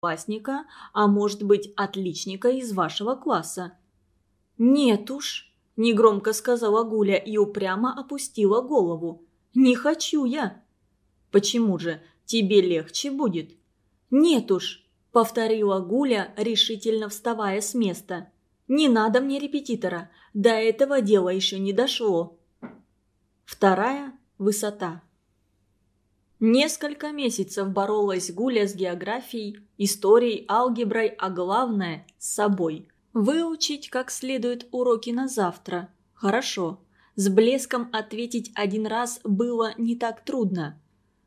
одноклассника, а может быть отличника из вашего класса». «Нет уж», – негромко сказала Гуля и упрямо опустила голову. «Не хочу я». «Почему же? Тебе легче будет». «Нет уж», – повторила Гуля, решительно вставая с места. «Не надо мне репетитора. До этого дела еще не дошло». Вторая – высота. Несколько месяцев боролась Гуля с географией, историей, алгеброй, а главное – с собой. Выучить как следует уроки на завтра. Хорошо. С блеском ответить один раз было не так трудно.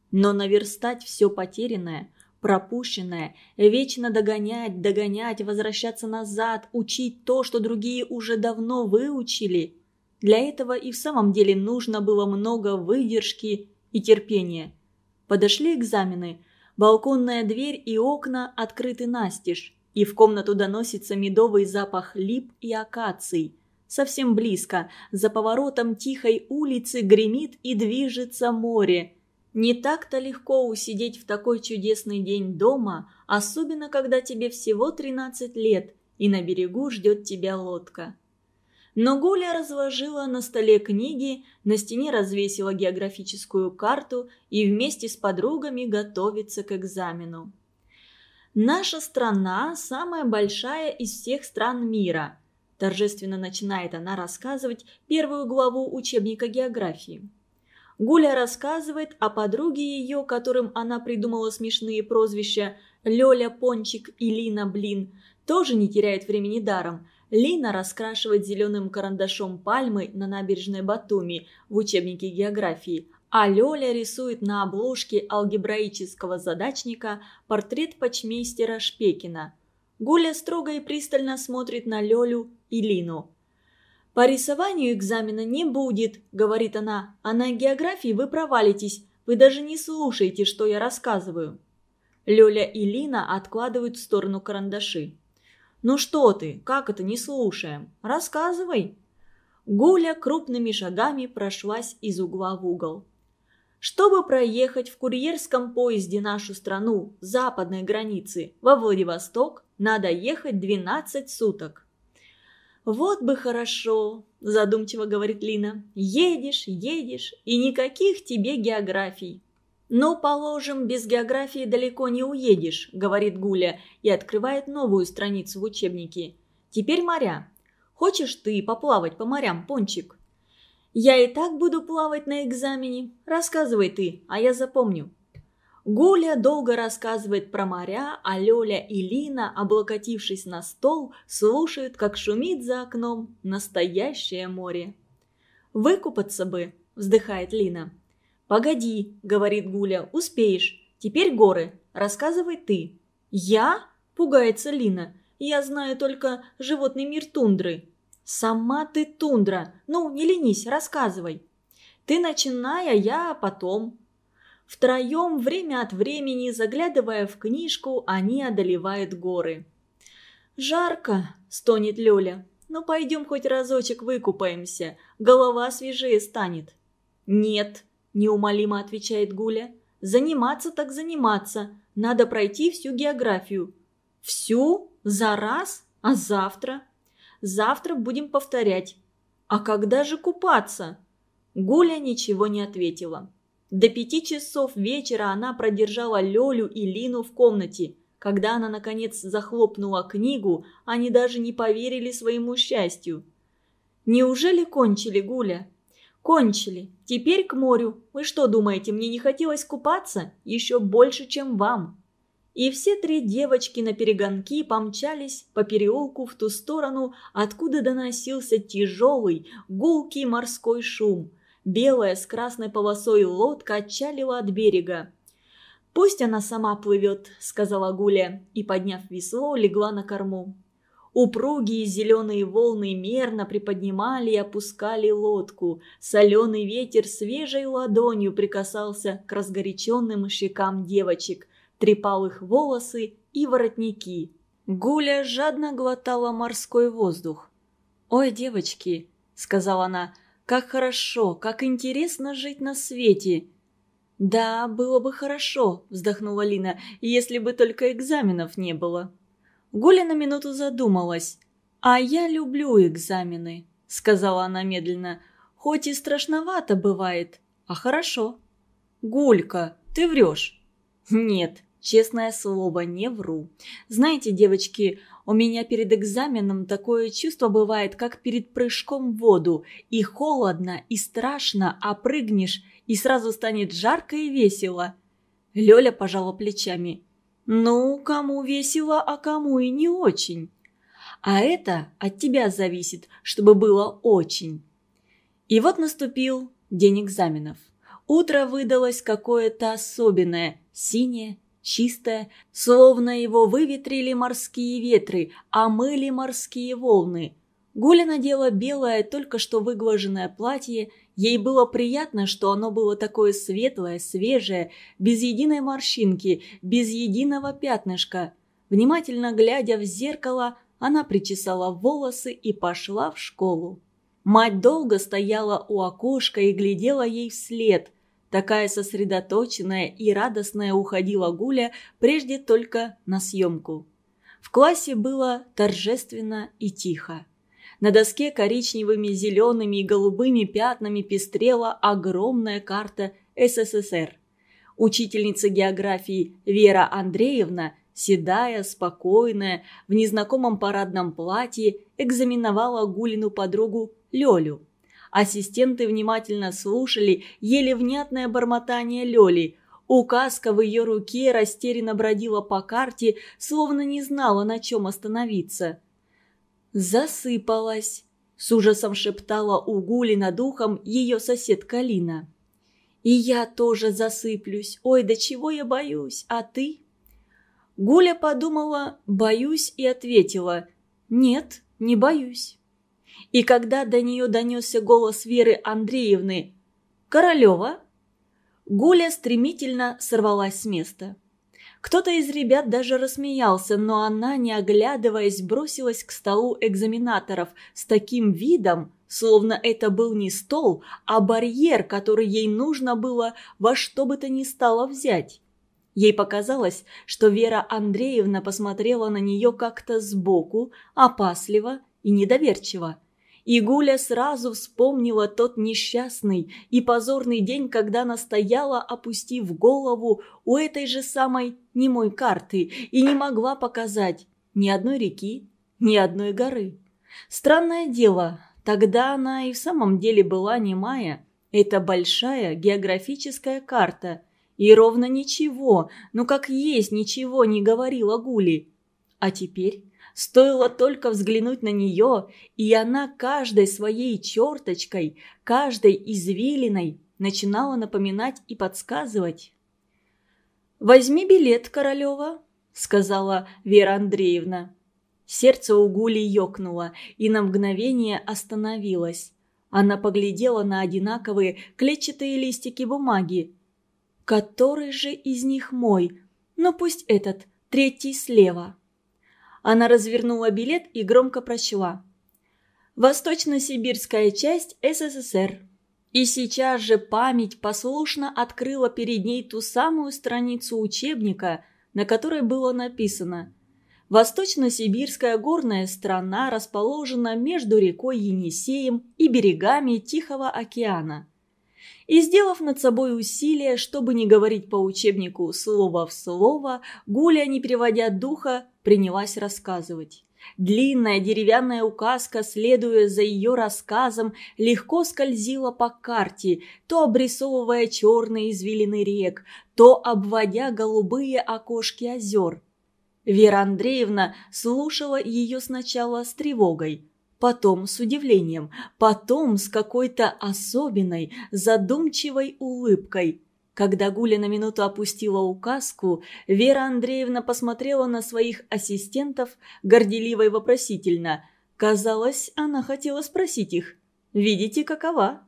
Но наверстать все потерянное, пропущенное, вечно догонять, догонять, возвращаться назад, учить то, что другие уже давно выучили. Для этого и в самом деле нужно было много выдержки и терпения – Подошли экзамены. Балконная дверь и окна открыты настежь, и в комнату доносится медовый запах лип и акаций. Совсем близко, за поворотом тихой улицы гремит и движется море. Не так-то легко усидеть в такой чудесный день дома, особенно когда тебе всего 13 лет, и на берегу ждет тебя лодка. Но Гуля разложила на столе книги, на стене развесила географическую карту и вместе с подругами готовится к экзамену. «Наша страна самая большая из всех стран мира», – торжественно начинает она рассказывать первую главу учебника географии. Гуля рассказывает о подруге ее, которым она придумала смешные прозвища Лёля Пончик и Лина Блин, тоже не теряет времени даром – Лина раскрашивает зеленым карандашом пальмы на набережной Батуми в учебнике географии, а Лёля рисует на обложке алгебраического задачника портрет почмейстера Шпекина. Гуля строго и пристально смотрит на Лёлю и Лину. «По рисованию экзамена не будет», — говорит она, — «а на географии вы провалитесь, вы даже не слушаете, что я рассказываю». Лёля и Лина откладывают в сторону карандаши. «Ну что ты, как это не слушаем? Рассказывай!» Гуля крупными шагами прошлась из угла в угол. Чтобы проехать в курьерском поезде нашу страну западной границы во Владивосток, надо ехать 12 суток. «Вот бы хорошо», – задумчиво говорит Лина. «Едешь, едешь, и никаких тебе географий. «Ну, положим, без географии далеко не уедешь», — говорит Гуля и открывает новую страницу в учебнике. «Теперь моря. Хочешь ты поплавать по морям, Пончик?» «Я и так буду плавать на экзамене. Рассказывай ты, а я запомню». Гуля долго рассказывает про моря, а Лёля и Лина, облокотившись на стол, слушают, как шумит за окном настоящее море. «Выкупаться бы», — вздыхает Лина. «Погоди», — говорит Гуля, — «успеешь. Теперь горы. Рассказывай ты». «Я?» — пугается Лина. «Я знаю только животный мир тундры». «Сама ты тундра. Ну, не ленись, рассказывай». «Ты начиная, я потом». Втроем, время от времени, заглядывая в книжку, они одолевают горы. «Жарко», — стонет Лёля. «Ну, пойдем хоть разочек выкупаемся. Голова свежее станет». «Нет», – неумолимо отвечает Гуля. «Заниматься так заниматься. Надо пройти всю географию». «Всю? За раз? А завтра?» «Завтра будем повторять». «А когда же купаться?» Гуля ничего не ответила. До пяти часов вечера она продержала Лёлю и Лину в комнате. Когда она, наконец, захлопнула книгу, они даже не поверили своему счастью. «Неужели кончили, Гуля?» «Кончили. Теперь к морю. Вы что думаете, мне не хотелось купаться? Еще больше, чем вам». И все три девочки на перегонки помчались по переулку в ту сторону, откуда доносился тяжелый, гулкий морской шум. Белая с красной полосой лодка отчалила от берега. «Пусть она сама плывет», — сказала Гуля, и, подняв весло, легла на корму. Упругие зеленые волны мерно приподнимали и опускали лодку. Соленый ветер свежей ладонью прикасался к разгоряченным щекам девочек, трепал их волосы и воротники. Гуля жадно глотала морской воздух. «Ой, девочки», — сказала она, — «как хорошо, как интересно жить на свете». «Да, было бы хорошо», – вздохнула Лина, – «если бы только экзаменов не было». Гуля на минуту задумалась. «А я люблю экзамены», – сказала она медленно. «Хоть и страшновато бывает, а хорошо». «Гулька, ты врешь?» «Нет, честное слово, не вру. Знаете, девочки, у меня перед экзаменом такое чувство бывает, как перед прыжком в воду. И холодно, и страшно, а прыгнешь, и сразу станет жарко и весело». Лёля пожала плечами. «Ну, кому весело, а кому и не очень. А это от тебя зависит, чтобы было очень». И вот наступил день экзаменов. Утро выдалось какое-то особенное, синее, чистое, словно его выветрили морские ветры, а мыли морские волны. Гуля надела белое, только что выглаженное платье. Ей было приятно, что оно было такое светлое, свежее, без единой морщинки, без единого пятнышка. Внимательно глядя в зеркало, она причесала волосы и пошла в школу. Мать долго стояла у окошка и глядела ей вслед. Такая сосредоточенная и радостная уходила Гуля прежде только на съемку. В классе было торжественно и тихо. На доске коричневыми, зелеными и голубыми пятнами пестрела огромная карта СССР. Учительница географии Вера Андреевна, седая, спокойная, в незнакомом парадном платье, экзаменовала Гулину подругу Лёлю. Ассистенты внимательно слушали еле внятное бормотание Лёли. Указка в ее руке растерянно бродила по карте, словно не знала, на чем остановиться. «Засыпалась», — с ужасом шептала у Гули над ухом ее соседка Лина. «И я тоже засыплюсь. Ой, до чего я боюсь, а ты?» Гуля подумала «боюсь» и ответила «нет, не боюсь». И когда до нее донесся голос Веры Андреевны «Королева», Гуля стремительно сорвалась с места. Кто-то из ребят даже рассмеялся, но она, не оглядываясь, бросилась к столу экзаменаторов с таким видом, словно это был не стол, а барьер, который ей нужно было во что бы то ни стало взять. Ей показалось, что Вера Андреевна посмотрела на нее как-то сбоку, опасливо и недоверчиво. И Гуля сразу вспомнила тот несчастный и позорный день, когда она стояла, опустив голову у этой же самой немой карты и не могла показать ни одной реки, ни одной горы. Странное дело, тогда она и в самом деле была немая. Это большая географическая карта. И ровно ничего, ну как есть ничего не говорила Гули. А теперь Стоило только взглянуть на нее, и она каждой своей черточкой, каждой извилиной начинала напоминать и подсказывать. «Возьми билет, Королева», — сказала Вера Андреевна. Сердце у Гули ёкнуло и на мгновение остановилось. Она поглядела на одинаковые клетчатые листики бумаги. «Который же из них мой? Ну пусть этот, третий слева». Она развернула билет и громко прочла. «Восточно-сибирская часть СССР». И сейчас же память послушно открыла перед ней ту самую страницу учебника, на которой было написано «Восточно-сибирская горная страна расположена между рекой Енисеем и берегами Тихого океана». И, сделав над собой усилие, чтобы не говорить по учебнику слово в слово, Гуля, не переводя духа, принялась рассказывать. Длинная деревянная указка, следуя за ее рассказом, легко скользила по карте, то обрисовывая черные извилины рек, то обводя голубые окошки озер. Вера Андреевна слушала ее сначала с тревогой, потом с удивлением, потом с какой-то особенной, задумчивой улыбкой – когда Гуля на минуту опустила указку, Вера Андреевна посмотрела на своих ассистентов горделиво и вопросительно. Казалось, она хотела спросить их «Видите, какова?»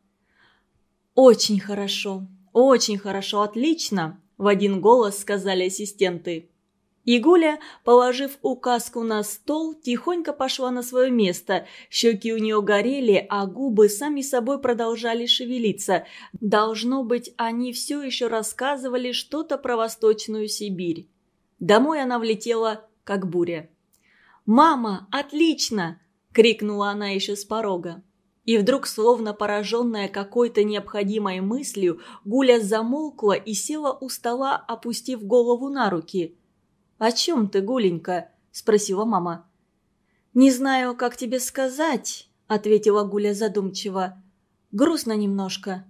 «Очень хорошо, очень хорошо, отлично!» – в один голос сказали ассистенты. И Гуля, положив указку на стол, тихонько пошла на свое место. Щеки у нее горели, а губы сами собой продолжали шевелиться. Должно быть, они все еще рассказывали что-то про Восточную Сибирь. Домой она влетела, как буря. «Мама, отлично!» – крикнула она еще с порога. И вдруг, словно пораженная какой-то необходимой мыслью, Гуля замолкла и села у стола, опустив голову на руки – «О чем ты, Гуленька?» – спросила мама. «Не знаю, как тебе сказать», – ответила Гуля задумчиво. «Грустно немножко».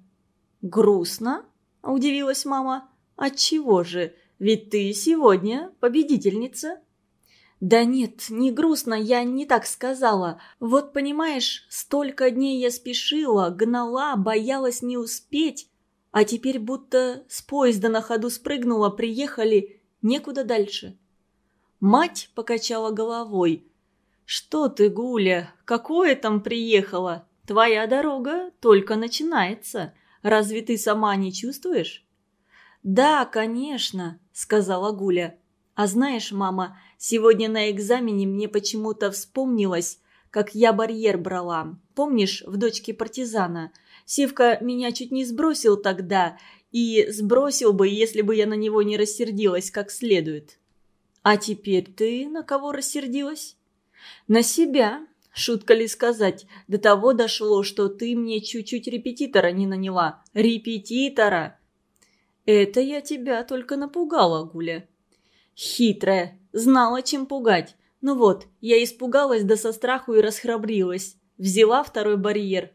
«Грустно?» – удивилась мама. «Отчего же? Ведь ты сегодня победительница». «Да нет, не грустно, я не так сказала. Вот понимаешь, столько дней я спешила, гнала, боялась не успеть, а теперь будто с поезда на ходу спрыгнула, приехали некуда дальше. Мать покачала головой. «Что ты, Гуля, какое там приехала? Твоя дорога только начинается. Разве ты сама не чувствуешь?» «Да, конечно», — сказала Гуля. «А знаешь, мама, сегодня на экзамене мне почему-то вспомнилось, как я барьер брала. Помнишь, в дочке партизана? Сивка меня чуть не сбросил тогда, и сбросил бы, если бы я на него не рассердилась как следует. А теперь ты на кого рассердилась? На себя. Шутка ли сказать, до того дошло, что ты мне чуть-чуть репетитора не наняла. Репетитора! Это я тебя только напугала, Гуля. Хитрая, знала, чем пугать. Ну вот, я испугалась да со страху и расхрабрилась. Взяла второй барьер.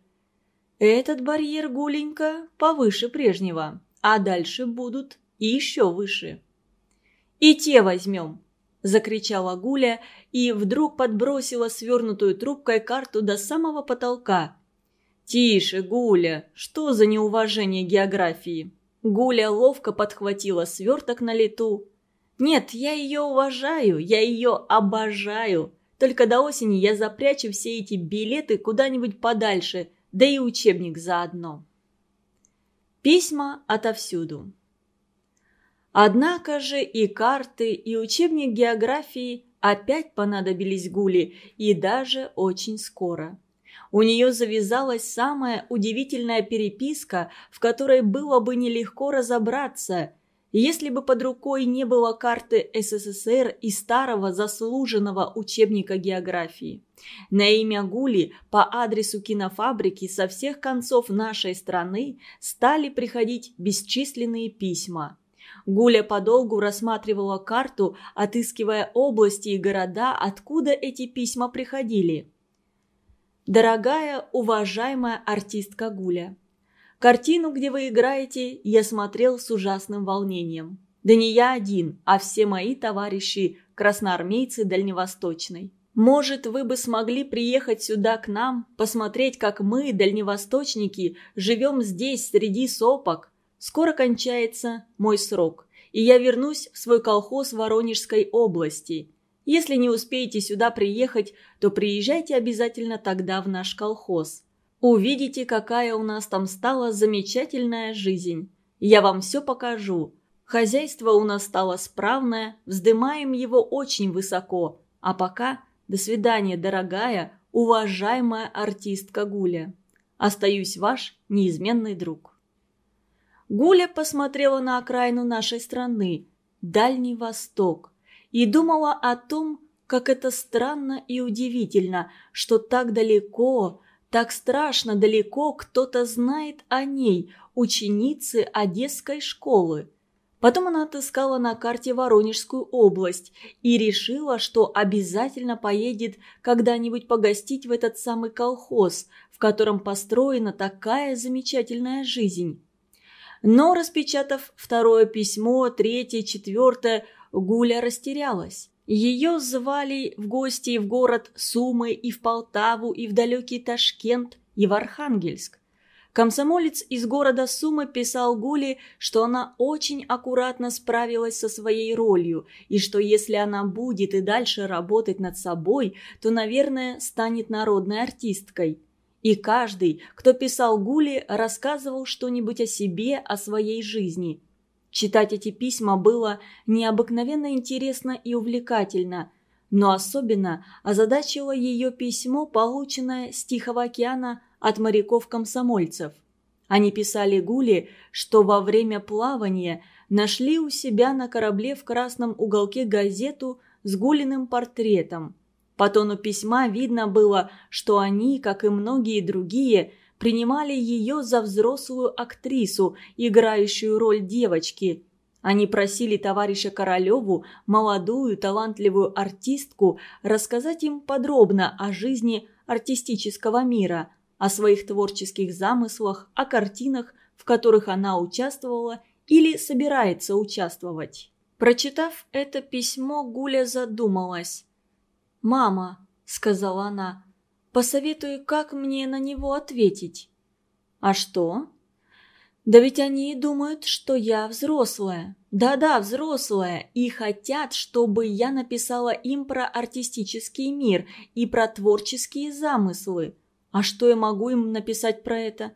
Этот барьер, Гуленька, повыше прежнего а дальше будут и еще выше. «И те возьмем!» – закричала Гуля и вдруг подбросила свернутую трубкой карту до самого потолка. «Тише, Гуля! Что за неуважение географии?» Гуля ловко подхватила сверток на лету. «Нет, я ее уважаю, я ее обожаю. Только до осени я запрячу все эти билеты куда-нибудь подальше, да и учебник заодно». Письма отовсюду. Однако же и карты, и учебник географии опять понадобились Гуле, и даже очень скоро. У нее завязалась самая удивительная переписка, в которой было бы нелегко разобраться, если бы под рукой не было карты СССР и старого заслуженного учебника географии. На имя Гули по адресу кинофабрики со всех концов нашей страны стали приходить бесчисленные письма. Гуля подолгу рассматривала карту, отыскивая области и города, откуда эти письма приходили. Дорогая, уважаемая артистка Гуля, Картину, где вы играете, я смотрел с ужасным волнением. Да не я один, а все мои товарищи, красноармейцы Дальневосточной. Может, вы бы смогли приехать сюда к нам, посмотреть, как мы, дальневосточники, живем здесь, среди сопок. Скоро кончается мой срок, и я вернусь в свой колхоз Воронежской области. Если не успеете сюда приехать, то приезжайте обязательно тогда в наш колхоз. Увидите, какая у нас там стала замечательная жизнь. Я вам все покажу. Хозяйство у нас стало справное, вздымаем его очень высоко. А пока до свидания, дорогая, уважаемая артистка Гуля. Остаюсь ваш неизменный друг. Гуля посмотрела на окраину нашей страны, Дальний Восток, и думала о том, как это странно и удивительно, что так далеко, так страшно далеко кто-то знает о ней, ученице Одесской школы. Потом она отыскала на карте Воронежскую область и решила, что обязательно поедет когда-нибудь погостить в этот самый колхоз, в котором построена такая замечательная жизнь. Но, распечатав второе письмо, третье, четвертое, Гуля растерялась. Ее звали в гости в город Сумы, и в Полтаву, и в далекий Ташкент, и в Архангельск. Комсомолец из города Сумы писал Гуле, что она очень аккуратно справилась со своей ролью, и что если она будет и дальше работать над собой, то, наверное, станет народной артисткой. И каждый, кто писал Гуле, рассказывал что-нибудь о себе, о своей жизни. Читать эти письма было необыкновенно интересно и увлекательно, но особенно озадачило ее письмо, полученное с Тихого океана от моряков-комсомольцев. Они писали Гуле, что во время плавания нашли у себя на корабле в красном уголке газету с Гулиным портретом. По тону письма видно было, что они, как и многие другие, принимали ее за взрослую актрису, играющую роль девочки. Они просили товарища Королеву, молодую талантливую артистку, рассказать им подробно о жизни артистического мира, о своих творческих замыслах, о картинах, в которых она участвовала или собирается участвовать. Прочитав это письмо, Гуля задумалась. «Мама», — сказала она, Посоветуй, как мне на него ответить». «А что?» «Да ведь они думают, что я взрослая. Да-да, взрослая, и хотят, чтобы я написала им про артистический мир и про творческие замыслы. А что я могу им написать про это?»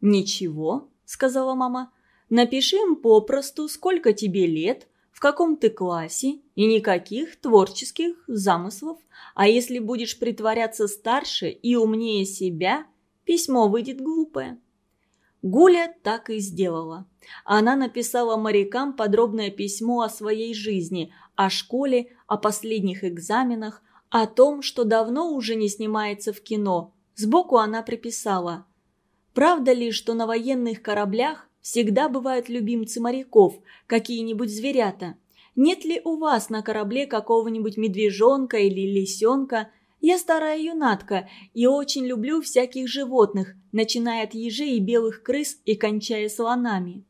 «Ничего», — сказала мама. «Напиши им попросту, сколько тебе лет, каком ты классе и никаких творческих замыслов. А если будешь притворяться старше и умнее себя, письмо выйдет глупое. Гуля так и сделала. Она написала морякам подробное письмо о своей жизни, о школе, о последних экзаменах, о том, что давно уже не снимается в кино. Сбоку она приписала. «Правда ли, что на военных кораблях Всегда бывают любимцы моряков, какие-нибудь зверята. Нет ли у вас на корабле какого-нибудь медвежонка или лисенка? Я старая юнатка и очень люблю всяких животных, начиная от ежей и белых крыс и кончая слонами».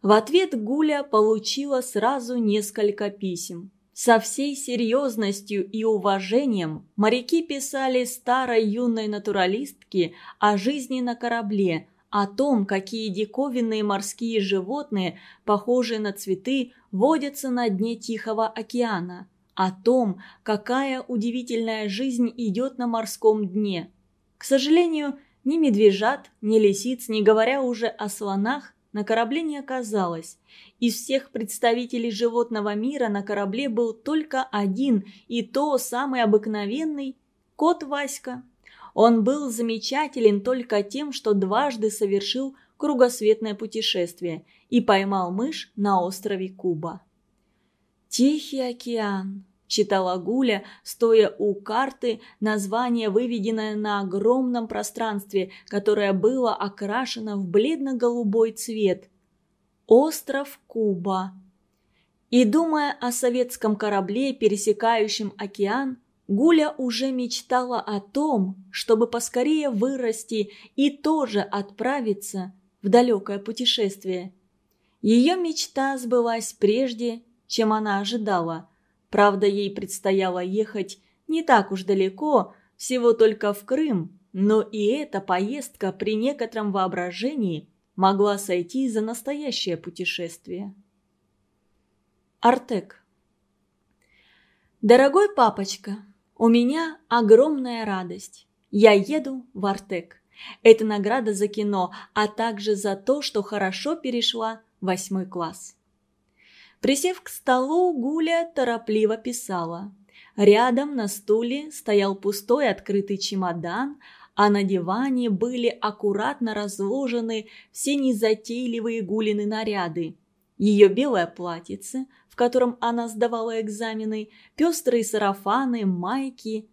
В ответ Гуля получила сразу несколько писем. Со всей серьезностью и уважением моряки писали старой юной натуралистке о жизни на корабле, о том, какие диковинные морские животные, похожие на цветы, водятся на дне Тихого океана, о том, какая удивительная жизнь идет на морском дне. К сожалению, ни медвежат, ни лисиц, не говоря уже о слонах, на корабле не оказалось. Из всех представителей животного мира на корабле был только один, и то самый обыкновенный – кот Васька. Он был замечателен только тем, что дважды совершил кругосветное путешествие и поймал мышь на острове Куба. «Тихий океан», – читала Гуля, стоя у карты, название, выведенное на огромном пространстве, которое было окрашено в бледно-голубой цвет. «Остров Куба». И, думая о советском корабле, пересекающем океан, Гуля уже мечтала о том, чтобы поскорее вырасти и тоже отправиться в далекое путешествие. Ее мечта сбылась прежде, чем она ожидала. Правда, ей предстояло ехать не так уж далеко, всего только в Крым, но и эта поездка при некотором воображении могла сойти за настоящее путешествие. Артек «Дорогой папочка, у меня огромная радость. Я еду в Артек. Это награда за кино, а также за то, что хорошо перешла восьмой класс. Присев к столу, Гуля торопливо писала. Рядом на стуле стоял пустой открытый чемодан, а на диване были аккуратно разложены все незатейливые Гулины наряды. Ее белое платьице – в котором она сдавала экзамены, пестрые сарафаны, майки.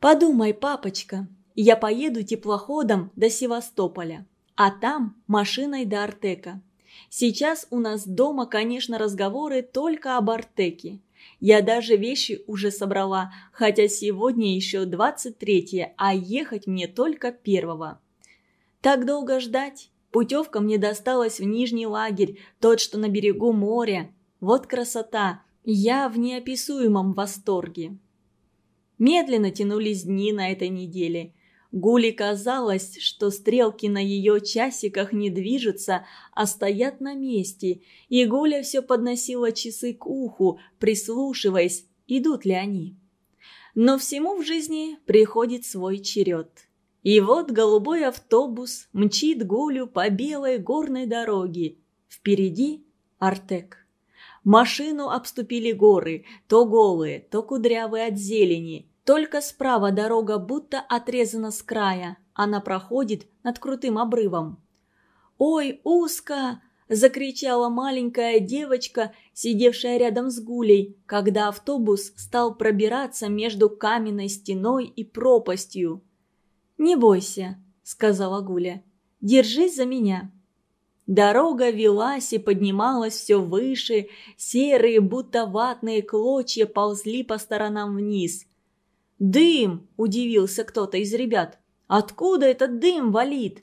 «Подумай, папочка, я поеду теплоходом до Севастополя, а там машиной до Артека. Сейчас у нас дома, конечно, разговоры только об Артеке. Я даже вещи уже собрала, хотя сегодня еще 23 а ехать мне только первого. Так долго ждать? Путевка мне досталась в Нижний лагерь, тот, что на берегу моря. Вот красота! Я в неописуемом восторге. Медленно тянулись дни на этой неделе. Гуле казалось, что стрелки на ее часиках не движутся, а стоят на месте, и Гуля все подносила часы к уху, прислушиваясь, идут ли они. Но всему в жизни приходит свой черед. И вот голубой автобус мчит Гулю по белой горной дороге. Впереди Артек. Машину обступили горы, то голые, то кудрявые от зелени. Только справа дорога будто отрезана с края. Она проходит над крутым обрывом. «Ой, узко!» – закричала маленькая девочка, сидевшая рядом с Гулей, когда автобус стал пробираться между каменной стеной и пропастью. «Не бойся», – сказала Гуля. «Держись за меня». Дорога велась и поднималась все выше, серые, будто ватные клочья ползли по сторонам вниз. «Дым!» – удивился кто-то из ребят. «Откуда этот дым валит?»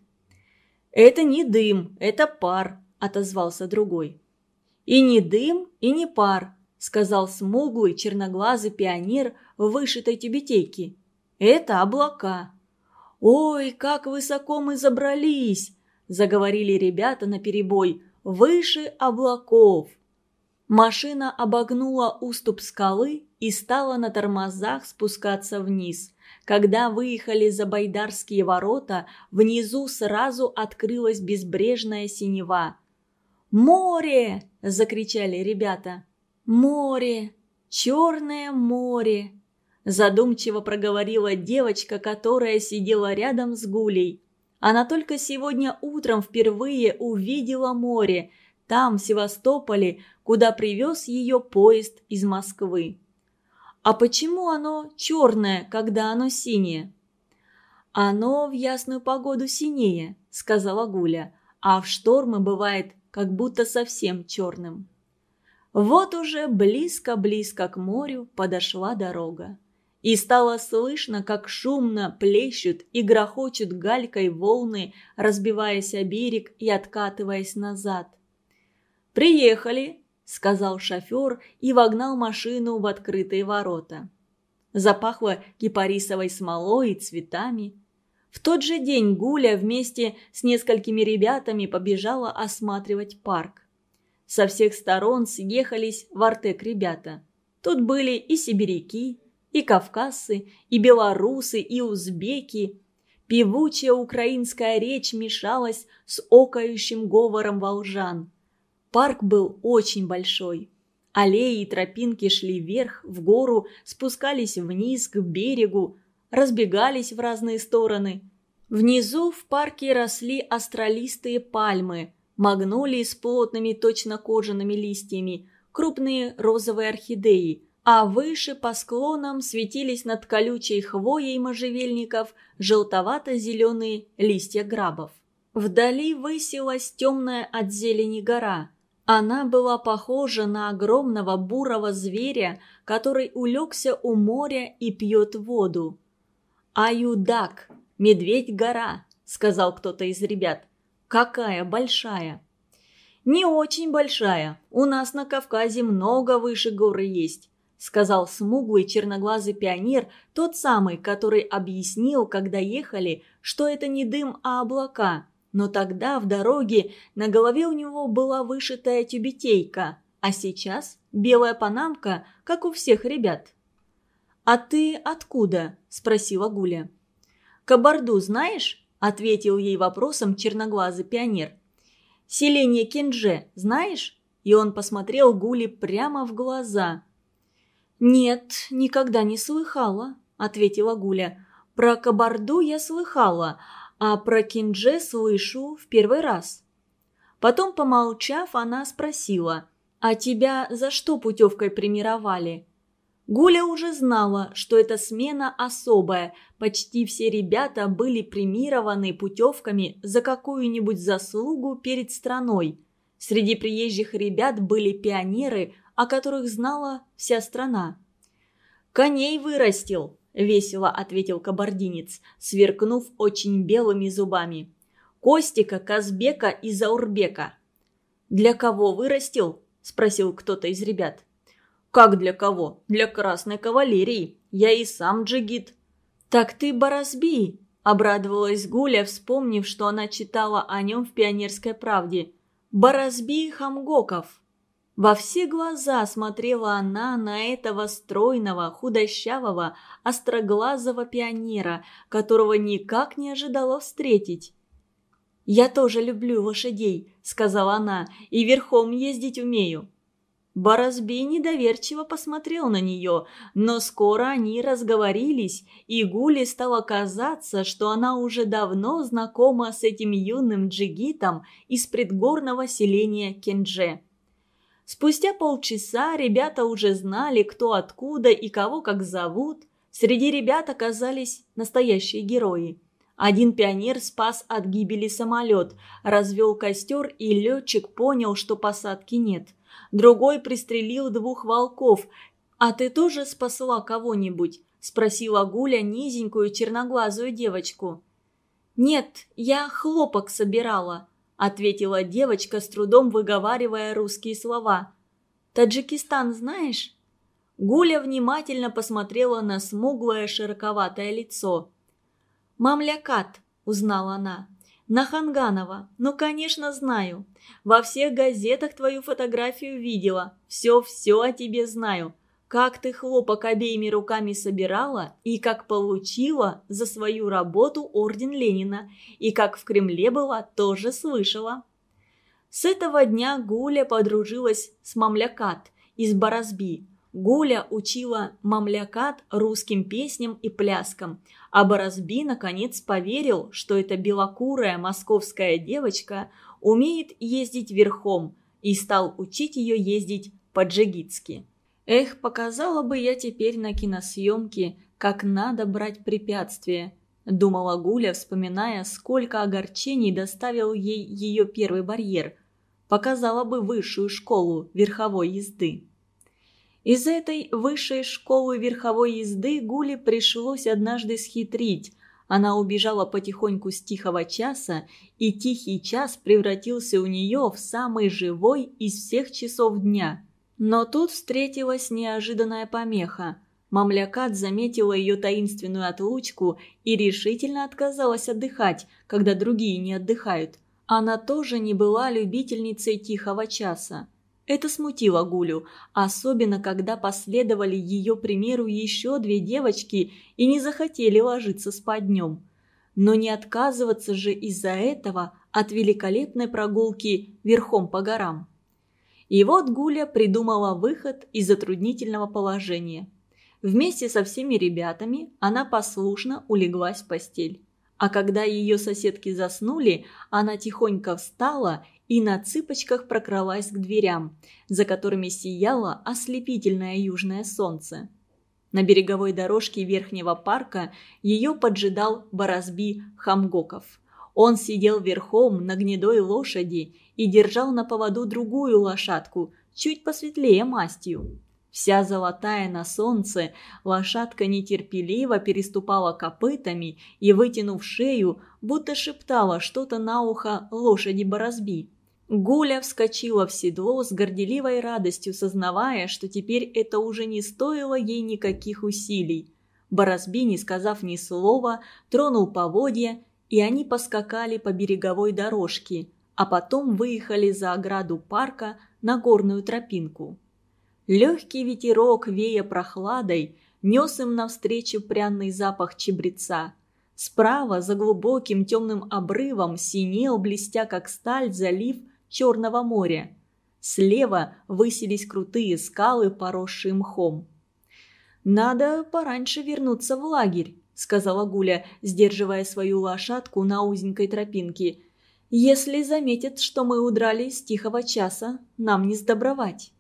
«Это не дым, это пар», – отозвался другой. «И не дым, и не пар», – сказал смуглый черноглазый пионер вышитой тюбетейке. «Это облака». «Ой, как высоко мы забрались!» Заговорили ребята наперебой. «Выше облаков!» Машина обогнула уступ скалы и стала на тормозах спускаться вниз. Когда выехали за Байдарские ворота, внизу сразу открылась безбрежная синева. «Море!» – закричали ребята. «Море! Черное море!» Задумчиво проговорила девочка, которая сидела рядом с Гулей. Она только сегодня утром впервые увидела море, там, в Севастополе, куда привез ее поезд из Москвы. А почему оно черное, когда оно синее? «Оно в ясную погоду синее», — сказала Гуля, «а в штормы бывает как будто совсем черным». Вот уже близко-близко к морю подошла дорога и стало слышно, как шумно плещут и грохочут галькой волны, разбиваясь о берег и откатываясь назад. «Приехали», — сказал шофер и вогнал машину в открытые ворота. Запахло кипарисовой смолой и цветами. В тот же день Гуля вместе с несколькими ребятами побежала осматривать парк. Со всех сторон съехались в Артек ребята. Тут были и сибиряки, и кавказцы, и белорусы, и узбеки. Певучая украинская речь мешалась с окающим говором волжан. Парк был очень большой. Аллеи и тропинки шли вверх, в гору, спускались вниз, к берегу, разбегались в разные стороны. Внизу в парке росли астролистые пальмы, магнолии с плотными точно кожаными листьями, крупные розовые орхидеи – а выше по склонам светились над колючей хвоей можжевельников желтовато-зеленые листья грабов. Вдали высилась темная от зелени гора. Она была похожа на огромного бурого зверя, который улегся у моря и пьет воду. «Аюдак, медведь-гора», — сказал кто-то из ребят. «Какая большая!» «Не очень большая. У нас на Кавказе много выше горы есть сказал смуглый черноглазый пионер, тот самый, который объяснил, когда ехали, что это не дым, а облака. Но тогда в дороге на голове у него была вышитая тюбетейка, а сейчас белая панамка, как у всех ребят. «А ты откуда?» – спросила Гуля. «Кабарду знаешь?» – ответил ей вопросом черноглазый пионер. «Селение Кенже знаешь?» И он посмотрел Гуле прямо в глаза – «Нет, никогда не слыхала», — ответила Гуля. «Про кабарду я слыхала, а про киндже слышу в первый раз». Потом, помолчав, она спросила, «А тебя за что путевкой примировали?» Гуля уже знала, что эта смена особая. Почти все ребята были премированы путевками за какую-нибудь заслугу перед страной. Среди приезжих ребят были пионеры, о которых знала вся страна. «Коней вырастил», – весело ответил кабардинец, сверкнув очень белыми зубами. «Костика, Казбека и Заурбека». «Для кого вырастил?» – спросил кто-то из ребят. «Как для кого? Для красной кавалерии. Я и сам джигит». «Так ты Борозби!» – обрадовалась Гуля, вспомнив, что она читала о нем в «Пионерской правде». «Борозби Хамгоков». Во все глаза смотрела она на этого стройного, худощавого, остроглазого пионера, которого никак не ожидала встретить. «Я тоже люблю лошадей», — сказала она, — «и верхом ездить умею». Борозби недоверчиво посмотрел на нее, но скоро они разговорились, и Гуле стало казаться, что она уже давно знакома с этим юным джигитом из предгорного селения Кендже. Спустя полчаса ребята уже знали, кто откуда и кого как зовут. Среди ребят оказались настоящие герои. Один пионер спас от гибели самолет, развел костер, и летчик понял, что посадки нет – другой пристрелил двух волков. А ты тоже спасла кого-нибудь?» – спросила Гуля низенькую черноглазую девочку. «Нет, я хлопок собирала», – ответила девочка, с трудом выговаривая русские слова. «Таджикистан знаешь?» Гуля внимательно посмотрела на смуглое широковатое лицо. «Мамлякат», – узнала она. На Ханганова. Ну, конечно, знаю. Во всех газетах твою фотографию видела. Все-все о тебе знаю. Как ты хлопок обеими руками собирала и как получила за свою работу орден Ленина. И как в Кремле была, тоже слышала. С этого дня Гуля подружилась с Мамлякат из Борозби. Гуля учила мамлякат русским песням и пляскам, а Борозби наконец поверил, что эта белокурая московская девочка умеет ездить верхом и стал учить ее ездить по-джигитски. Эх, показала бы я теперь на киносъемке, как надо брать препятствия, думала Гуля, вспоминая, сколько огорчений доставил ей ее первый барьер. Показала бы высшую школу верховой езды. Из этой высшей школы верховой езды Гуле пришлось однажды схитрить. Она убежала потихоньку с тихого часа, и тихий час превратился у нее в самый живой из всех часов дня. Но тут встретилась неожиданная помеха. Мамлякат заметила ее таинственную отлучку и решительно отказалась отдыхать, когда другие не отдыхают. Она тоже не была любительницей тихого часа. Это смутило Гулю, особенно когда последовали ее примеру еще две девочки и не захотели ложиться спать днем. Но не отказываться же из-за этого от великолепной прогулки верхом по горам. И вот Гуля придумала выход из затруднительного положения. Вместе со всеми ребятами она послушно улеглась в постель. А когда ее соседки заснули, она тихонько встала и на цыпочках прокралась к дверям, за которыми сияло ослепительное южное солнце. На береговой дорожке верхнего парка ее поджидал Борозби Хамгоков. Он сидел верхом на гнедой лошади и держал на поводу другую лошадку, чуть посветлее мастью. Вся золотая на солнце, лошадка нетерпеливо переступала копытами и, вытянув шею, будто шептала что-то на ухо лошади Борозби. Гуля вскочила в седло с горделивой радостью, сознавая, что теперь это уже не стоило ей никаких усилий. Борозби, не сказав ни слова, тронул поводья, и они поскакали по береговой дорожке, а потом выехали за ограду парка на горную тропинку. Легкий ветерок, вея прохладой, нес им навстречу пряный запах чебреца. Справа, за глубоким темным обрывом, синел, блестя как сталь, залив – Черного моря. Слева высились крутые скалы, поросшие мхом. «Надо пораньше вернуться в лагерь», — сказала Гуля, сдерживая свою лошадку на узенькой тропинке. «Если заметят, что мы удрали с тихого часа, нам не сдобровать».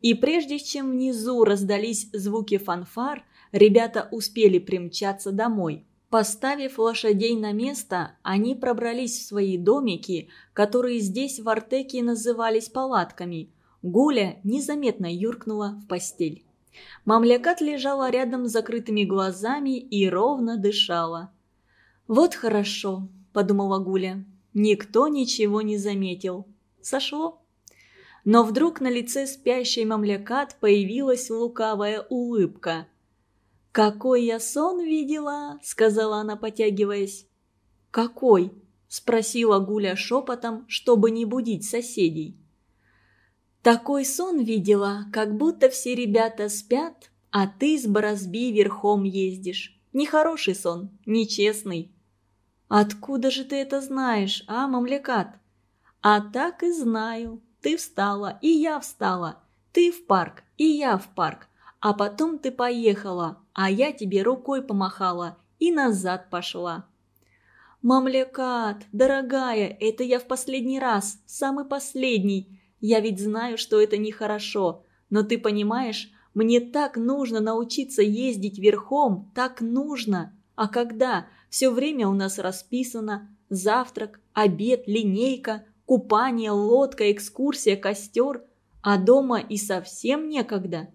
И прежде чем внизу раздались звуки фанфар, ребята успели примчаться домой. Поставив лошадей на место, они пробрались в свои домики, которые здесь в Артеке назывались палатками. Гуля незаметно юркнула в постель. Мамлякат лежала рядом с закрытыми глазами и ровно дышала. «Вот хорошо», – подумала Гуля. «Никто ничего не заметил. Сошло». Но вдруг на лице спящей мамлякат появилась лукавая улыбка – «Какой я сон видела!» – сказала она, потягиваясь. «Какой?» – спросила Гуля шепотом, чтобы не будить соседей. «Такой сон видела, как будто все ребята спят, а ты с Борозби верхом ездишь. Нехороший сон, нечестный». «Откуда же ты это знаешь, а, мамлекат?» «А так и знаю. Ты встала, и я встала. Ты в парк, и я в парк. А потом ты поехала, а я тебе рукой помахала и назад пошла». «Мамлекат, дорогая, это я в последний раз, самый последний. Я ведь знаю, что это нехорошо, но ты понимаешь, мне так нужно научиться ездить верхом, так нужно. А когда? Все время у нас расписано. Завтрак, обед, линейка, купание, лодка, экскурсия, костер. А дома и совсем некогда.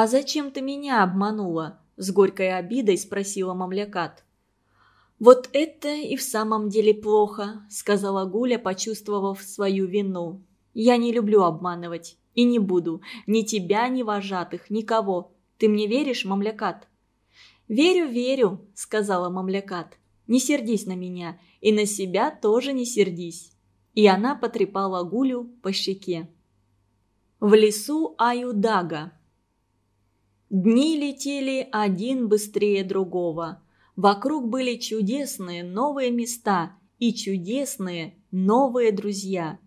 «А зачем ты меня обманула?» – с горькой обидой спросила мамлякат. «Вот это и в самом деле плохо», – сказала Гуля, почувствовав свою вину. «Я не люблю обманывать. И не буду. Ни тебя, ни вожатых, никого. Ты мне веришь, мамлякат?» «Верю, верю», – сказала мамлякат. «Не сердись на меня. И на себя тоже не сердись». И она потрепала Гулю по щеке. В лесу Аюдага. Дни летели один быстрее другого. Вокруг были чудесные новые места и чудесные новые друзья.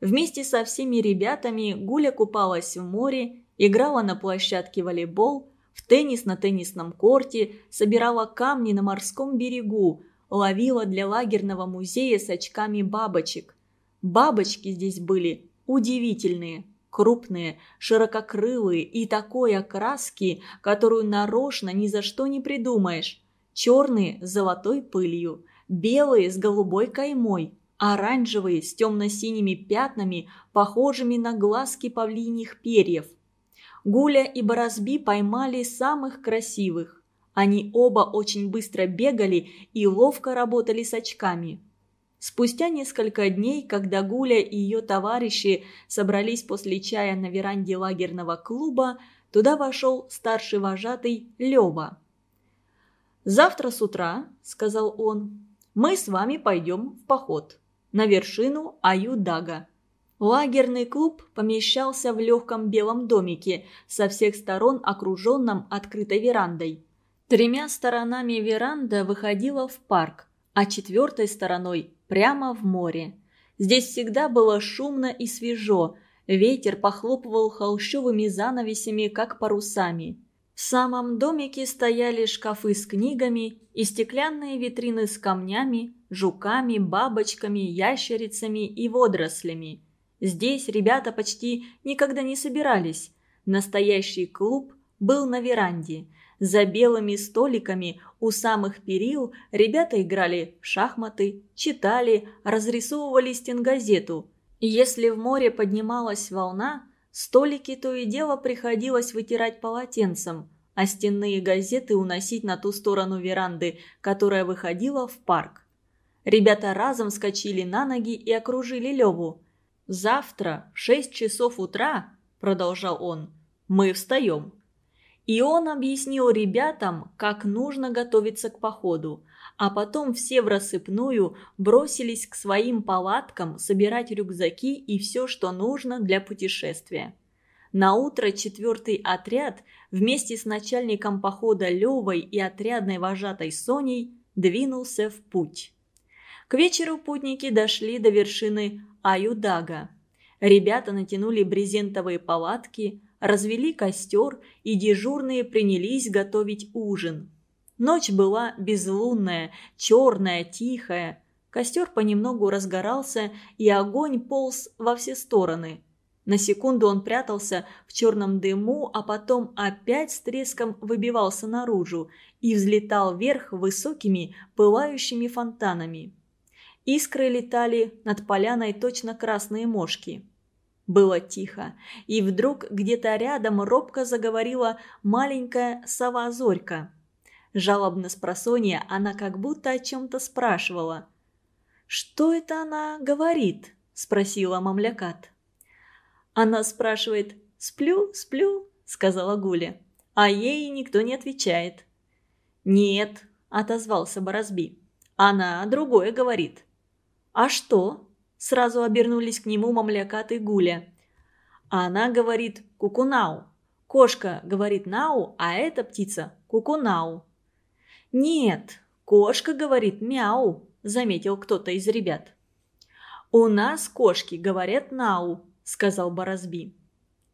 Вместе со всеми ребятами Гуля купалась в море, играла на площадке волейбол, в теннис на теннисном корте, собирала камни на морском берегу, ловила для лагерного музея с очками бабочек. Бабочки здесь были удивительные, крупные, ширококрылые и такой окраски, которую нарочно ни за что не придумаешь. Черные с золотой пылью, белые с голубой каймой, оранжевые с темно-синими пятнами, похожими на глазки павлиньих перьев. Гуля и Борозби поймали самых красивых. Они оба очень быстро бегали и ловко работали с очками. Спустя несколько дней, когда Гуля и ее товарищи собрались после чая на веранде лагерного клуба, туда вошел старший вожатый Лева. «Завтра с утра, — сказал он, — мы с вами пойдем в поход на вершину Аюдага. Лагерный клуб помещался в легком белом домике, со всех сторон окруженном открытой верандой. Тремя сторонами веранда выходила в парк, а четвертой стороной – прямо в море. Здесь всегда было шумно и свежо, ветер похлопывал холщовыми занавесями, как парусами. В самом домике стояли шкафы с книгами и стеклянные витрины с камнями, жуками, бабочками, ящерицами и водорослями. Здесь ребята почти никогда не собирались. Настоящий клуб был на веранде. За белыми столиками у самых перил ребята играли в шахматы, читали, разрисовывали стенгазету. Если в море поднималась волна, Столики то и дело приходилось вытирать полотенцем, а стенные газеты уносить на ту сторону веранды, которая выходила в парк. Ребята разом вскочили на ноги и окружили Леву. «Завтра в шесть часов утра», – продолжал он, – «мы встаем». И он объяснил ребятам, как нужно готовиться к походу, а потом все в рассыпную бросились к своим палаткам собирать рюкзаки и все, что нужно для путешествия. На утро четвертый отряд вместе с начальником похода Левой и отрядной вожатой Соней двинулся в путь. К вечеру путники дошли до вершины Аюдага. Ребята натянули брезентовые палатки, развели костер и дежурные принялись готовить ужин. Ночь была безлунная, черная, тихая. Костер понемногу разгорался, и огонь полз во все стороны. На секунду он прятался в черном дыму, а потом опять с треском выбивался наружу и взлетал вверх высокими, пылающими фонтанами. Искры летали над поляной точно красные мошки. Было тихо, и вдруг где-то рядом робко заговорила маленькая сова-зорька. Жалобно с просонья она как будто о чем-то спрашивала. «Что это она говорит?» – спросила мамлякат. Она спрашивает «Сплю, сплю», – сказала Гуля. А ей никто не отвечает. «Нет», – отозвался Борозби. «Она другое говорит». «А что?» – сразу обернулись к нему мамлякат и Гуля. Она говорит «кукунау». Кошка говорит «нау», а эта птица «кукунау». «Нет, кошка говорит мяу», – заметил кто-то из ребят. «У нас кошки говорят «нау», – сказал Борозби.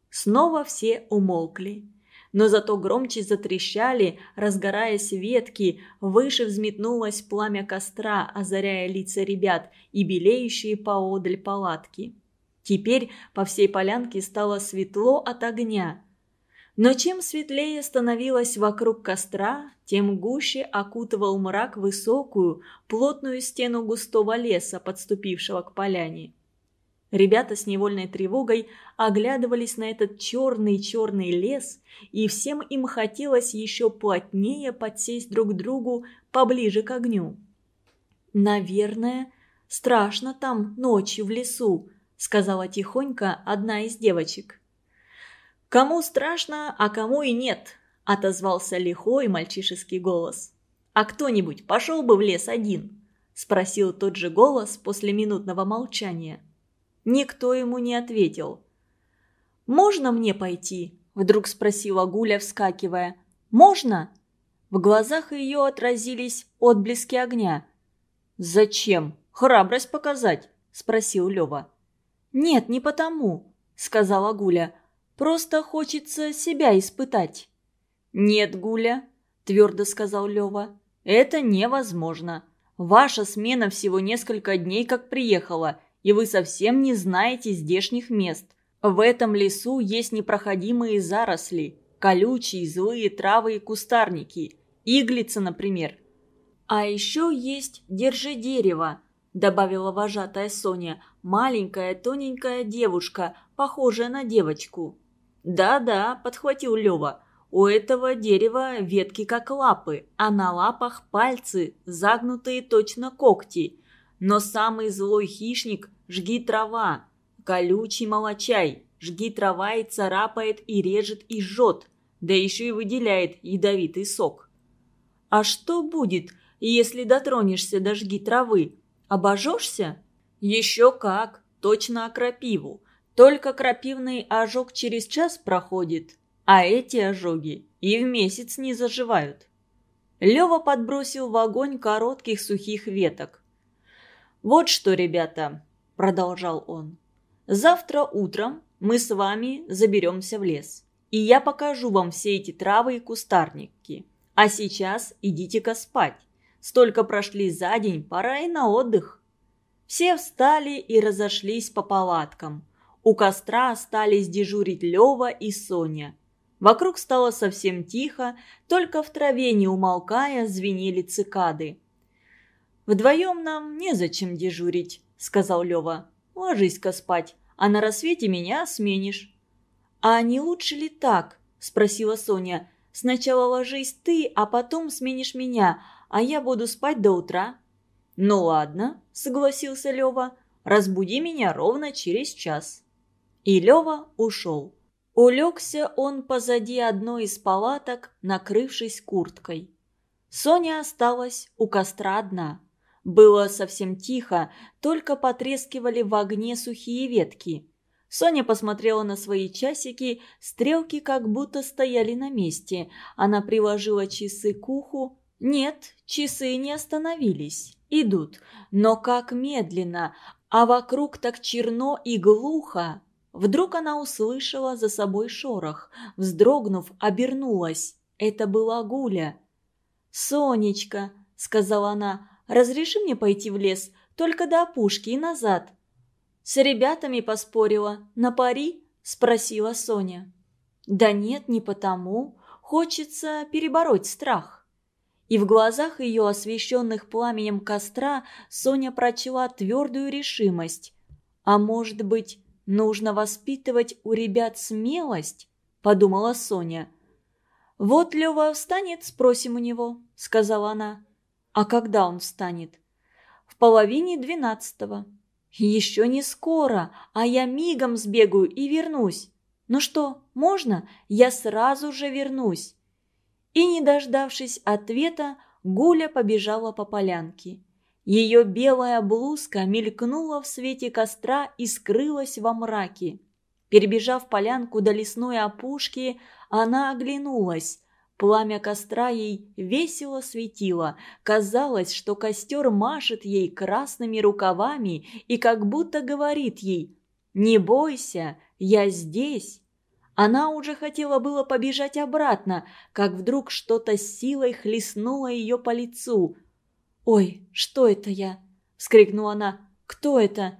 Снова все умолкли. Но зато громче затрещали, разгораясь ветки, выше взметнулось пламя костра, озаряя лица ребят и белеющие поодаль палатки. Теперь по всей полянке стало светло от огня. Но чем светлее становилось вокруг костра, тем гуще окутывал мрак высокую, плотную стену густого леса, подступившего к поляне. Ребята с невольной тревогой оглядывались на этот черный-черный лес, и всем им хотелось еще плотнее подсесть друг к другу поближе к огню. «Наверное, страшно там ночью в лесу», — сказала тихонько одна из девочек. «Кому страшно, а кому и нет», – отозвался лихой мальчишеский голос. «А кто-нибудь пошел бы в лес один?» – спросил тот же голос после минутного молчания. Никто ему не ответил. «Можно мне пойти?» – вдруг спросила Гуля, вскакивая. «Можно?» В глазах ее отразились отблески огня. «Зачем? Храбрость показать?» – спросил Лева. «Нет, не потому», – сказала Гуля. Просто хочется себя испытать». «Нет, Гуля», – твердо сказал Лева, – «это невозможно. Ваша смена всего несколько дней как приехала, и вы совсем не знаете здешних мест. В этом лесу есть непроходимые заросли, колючие, злые травы и кустарники, иглица, например. А еще есть держи дерево, добавила вожатая Соня, маленькая тоненькая девушка, похожая на девочку. «Да-да», – подхватил Лева. «У этого дерева ветки как лапы, а на лапах пальцы, загнутые точно когти. Но самый злой хищник – жги трава, колючий молочай, жги трава и царапает, и режет, и жжет, да еще и выделяет ядовитый сок. А что будет, если дотронешься до жги травы? Обожжешься? Еще как, точно окропиву. Только крапивный ожог через час проходит, а эти ожоги и в месяц не заживают. Лева подбросил в огонь коротких сухих веток. «Вот что, ребята», — продолжал он, — «завтра утром мы с вами заберемся в лес, и я покажу вам все эти травы и кустарники. А сейчас идите-ка спать. Столько прошли за день, пора и на отдых». Все встали и разошлись по палаткам. У костра остались дежурить Лева и Соня. Вокруг стало совсем тихо, только в траве, не умолкая, звенели цикады. «Вдвоем нам незачем дежурить», — сказал Лева. «Ложись-ка спать, а на рассвете меня сменишь». «А не лучше ли так?» — спросила Соня. «Сначала ложись ты, а потом сменишь меня, а я буду спать до утра». «Ну ладно», — согласился Лева. «Разбуди меня ровно через час». И Лева ушел. Улегся он позади одной из палаток, накрывшись курткой. Соня осталась у костра одна. Было совсем тихо, только потрескивали в огне сухие ветки. Соня посмотрела на свои часики, стрелки как будто стояли на месте. Она приложила часы к уху. Нет, часы не остановились. Идут, но как медленно, а вокруг так черно и глухо. Вдруг она услышала за собой шорох. Вздрогнув, обернулась. Это была Гуля. «Сонечка», — сказала она, — «разреши мне пойти в лес, только до опушки и назад». «С ребятами поспорила. На пари?» — спросила Соня. «Да нет, не потому. Хочется перебороть страх». И в глазах ее, освещенных пламенем костра, Соня прочла твердую решимость. А может быть, Нужно воспитывать у ребят смелость, подумала Соня. Вот Лева встанет, спросим у него, сказала она. А когда он встанет? В половине двенадцатого. Еще не скоро, а я мигом сбегаю и вернусь. Ну что, можно? Я сразу же вернусь. И, не дождавшись ответа, Гуля побежала по полянке. Ее белая блузка мелькнула в свете костра и скрылась во мраке. Перебежав полянку до лесной опушки, она оглянулась. Пламя костра ей весело светило. Казалось, что костер машет ей красными рукавами и как будто говорит ей «Не бойся, я здесь». Она уже хотела было побежать обратно, как вдруг что-то силой хлестнуло ее по лицу. «Ой, что это я?» – вскрикнула она. «Кто это?»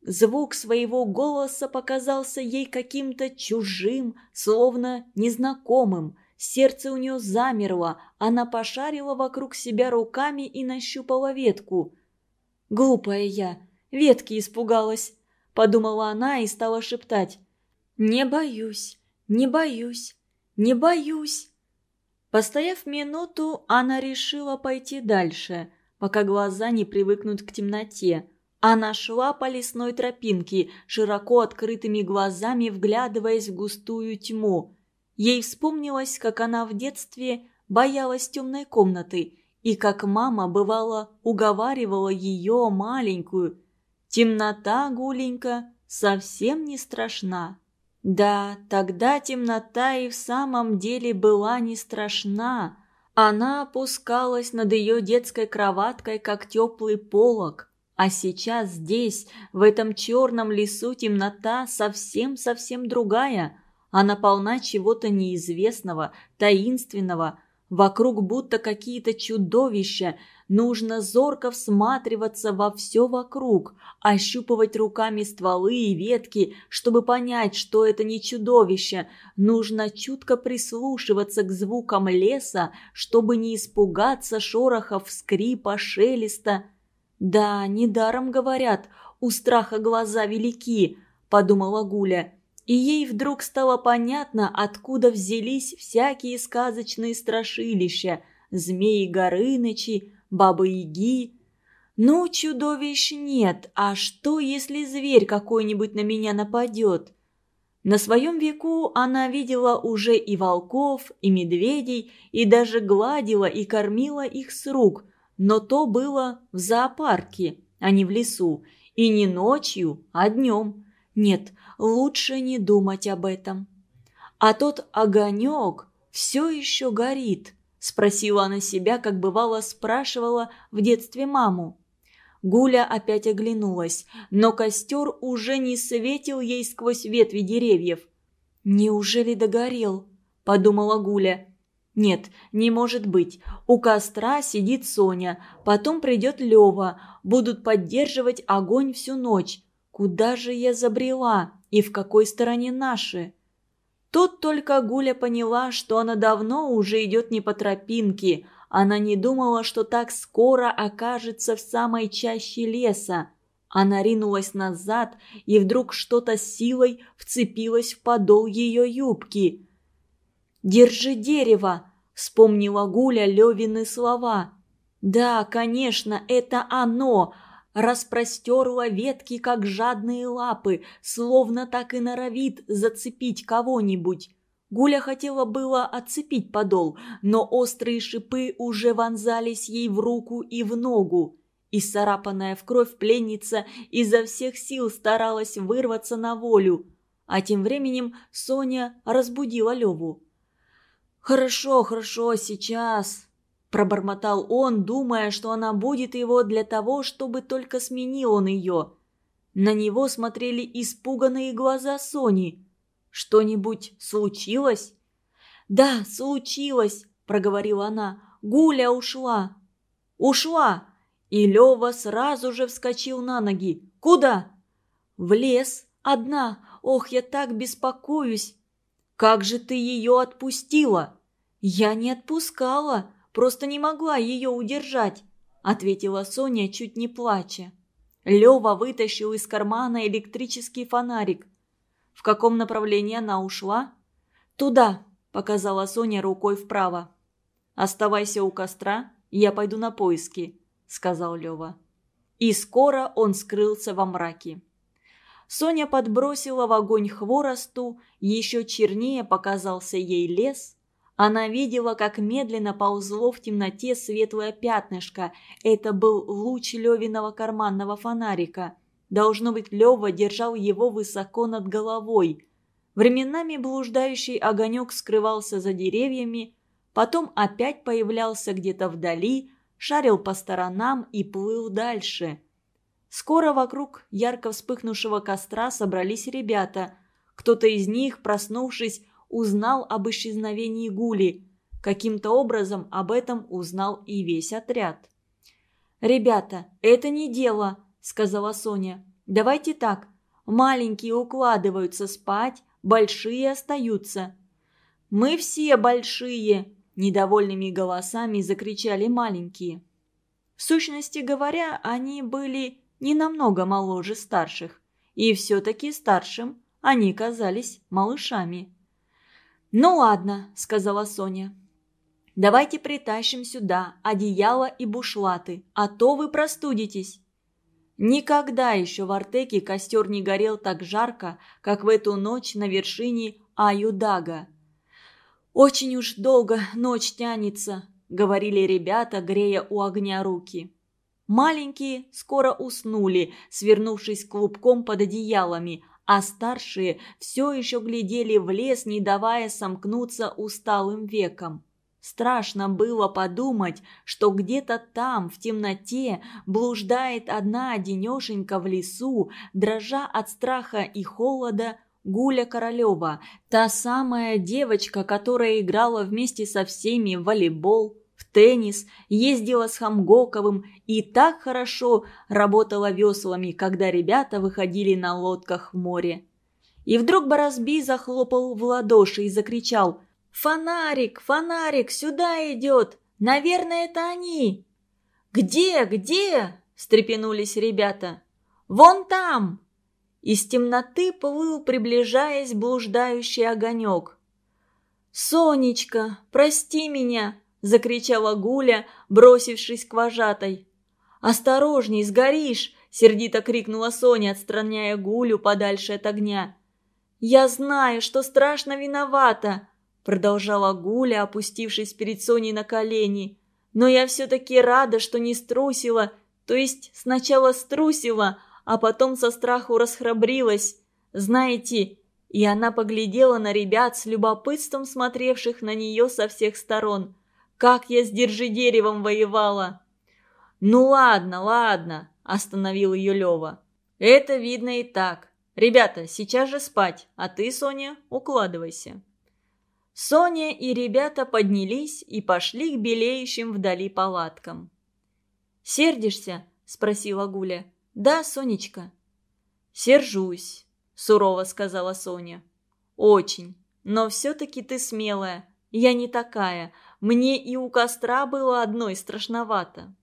Звук своего голоса показался ей каким-то чужим, словно незнакомым. Сердце у нее замерло, она пошарила вокруг себя руками и нащупала ветку. «Глупая я, ветки испугалась», – подумала она и стала шептать. «Не боюсь, не боюсь, не боюсь». Постояв минуту, она решила пойти дальше, пока глаза не привыкнут к темноте. Она шла по лесной тропинке, широко открытыми глазами вглядываясь в густую тьму. Ей вспомнилось, как она в детстве боялась темной комнаты, и как мама, бывало, уговаривала ее, маленькую. «Темнота, Гуленька, совсем не страшна». Да, тогда темнота и в самом деле была не страшна. Она опускалась над ее детской кроваткой, как теплый полог. А сейчас здесь, в этом черном лесу, темнота совсем-совсем другая. Она полна чего-то неизвестного, таинственного. Вокруг будто какие-то чудовища – Нужно зорко всматриваться во все вокруг, ощупывать руками стволы и ветки, чтобы понять, что это не чудовище. Нужно чутко прислушиваться к звукам леса, чтобы не испугаться шорохов, скрипа, шелеста. «Да, недаром говорят, у страха глаза велики», – подумала Гуля. И ей вдруг стало понятно, откуда взялись всякие сказочные страшилища – змеи Горынычи, бабы-яги. Ну, чудовищ нет, а что, если зверь какой-нибудь на меня нападет? На своем веку она видела уже и волков, и медведей, и даже гладила и кормила их с рук, но то было в зоопарке, а не в лесу, и не ночью, а днем. Нет, лучше не думать об этом. А тот огонек все еще горит – Спросила она себя, как бывало спрашивала в детстве маму. Гуля опять оглянулась, но костер уже не светил ей сквозь ветви деревьев. «Неужели догорел?» – подумала Гуля. «Нет, не может быть. У костра сидит Соня, потом придет Лева, будут поддерживать огонь всю ночь. Куда же я забрела и в какой стороне наши?» Тут только Гуля поняла, что она давно уже идет не по тропинке. Она не думала, что так скоро окажется в самой чаще леса. Она ринулась назад, и вдруг что-то силой вцепилось в подол ее юбки. «Держи дерево!» – вспомнила Гуля Левины слова. «Да, конечно, это оно!» Распростерла ветки, как жадные лапы, словно так и норовит зацепить кого-нибудь. Гуля хотела было отцепить подол, но острые шипы уже вонзались ей в руку и в ногу. И сарапанная в кровь пленница изо всех сил старалась вырваться на волю. А тем временем Соня разбудила Леву. «Хорошо, хорошо, сейчас», Пробормотал он, думая, что она будет его для того, чтобы только сменил он ее. На него смотрели испуганные глаза Сони. «Что-нибудь случилось?» «Да, случилось», – проговорила она. «Гуля ушла». «Ушла!» И Лева сразу же вскочил на ноги. «Куда?» «В лес. Одна. Ох, я так беспокоюсь!» «Как же ты ее отпустила?» «Я не отпускала. Просто не могла ее удержать», – ответила Соня, чуть не плача. Лева вытащил из кармана электрический фонарик. В каком направлении она ушла? «Туда», – показала Соня рукой вправо. «Оставайся у костра, я пойду на поиски», – сказал Лева. И скоро он скрылся во мраке. Соня подбросила в огонь хворосту, еще чернее показался ей лес – она видела, как медленно ползло в темноте светлое пятнышко. Это был луч Левиного карманного фонарика. Должно быть, Лева держал его высоко над головой. Временами блуждающий огонек скрывался за деревьями, потом опять появлялся где-то вдали, шарил по сторонам и плыл дальше. Скоро вокруг ярко вспыхнувшего костра собрались ребята. Кто-то из них, проснувшись, узнал об исчезновении Гули. Каким-то образом об этом узнал и весь отряд. «Ребята, это не дело», — сказала Соня. «Давайте так. Маленькие укладываются спать, большие остаются». «Мы все большие!» – недовольными голосами закричали маленькие. В сущности говоря, они были не намного моложе старших, и все-таки старшим они казались малышами. «Ну ладно», – сказала Соня. «Давайте притащим сюда одеяло и бушлаты, а то вы простудитесь». Никогда еще в Артеке костер не горел так жарко, как в эту ночь на вершине Аюдага. «Очень уж долго ночь тянется», — говорили ребята, грея у огня руки. Маленькие скоро уснули, свернувшись клубком под одеялами, а старшие все еще глядели в лес, не давая сомкнуться усталым веком. Страшно было подумать, что где-то там, в темноте, блуждает одна одинешенька в лесу, дрожа от страха и холода, Гуля Королева, та самая девочка, которая играла вместе со всеми в волейбол, теннис, ездила с Хамгоковым и так хорошо работала веслами, когда ребята выходили на лодках в море. И вдруг Борозби захлопал в ладоши и закричал «Фонарик, фонарик, сюда идет! Наверное, это они!» «Где, где?» – встрепенулись ребята. «Вон там!» Из темноты плыл, приближаясь, блуждающий огонек. «Сонечка, прости меня!» – закричала Гуля, бросившись к вожатой. «Осторожней, сгоришь!» – сердито крикнула Соня, отстраняя Гулю подальше от огня. «Я знаю, что страшно виновата!» продолжала Гуля, опустившись перед Соней на колени. «Но я все-таки рада, что не струсила, то есть сначала струсила, а потом со страху расхрабрилась. Знаете...» И она поглядела на ребят с любопытством, смотревших на нее со всех сторон. «Как я с держи-деревом воевала!» «Ну ладно, ладно», – остановил ее Лева. «Это видно и так. Ребята, сейчас же спать, а ты, Соня, укладывайся». Соня и ребята поднялись и пошли к белеющим вдали палаткам. «Сердишься?» – спросила Гуля. «Да, Сонечка». «Сержусь», – сурово сказала Соня. «Очень. Но все-таки ты смелая. Я не такая. Мне и у костра было одной страшновато».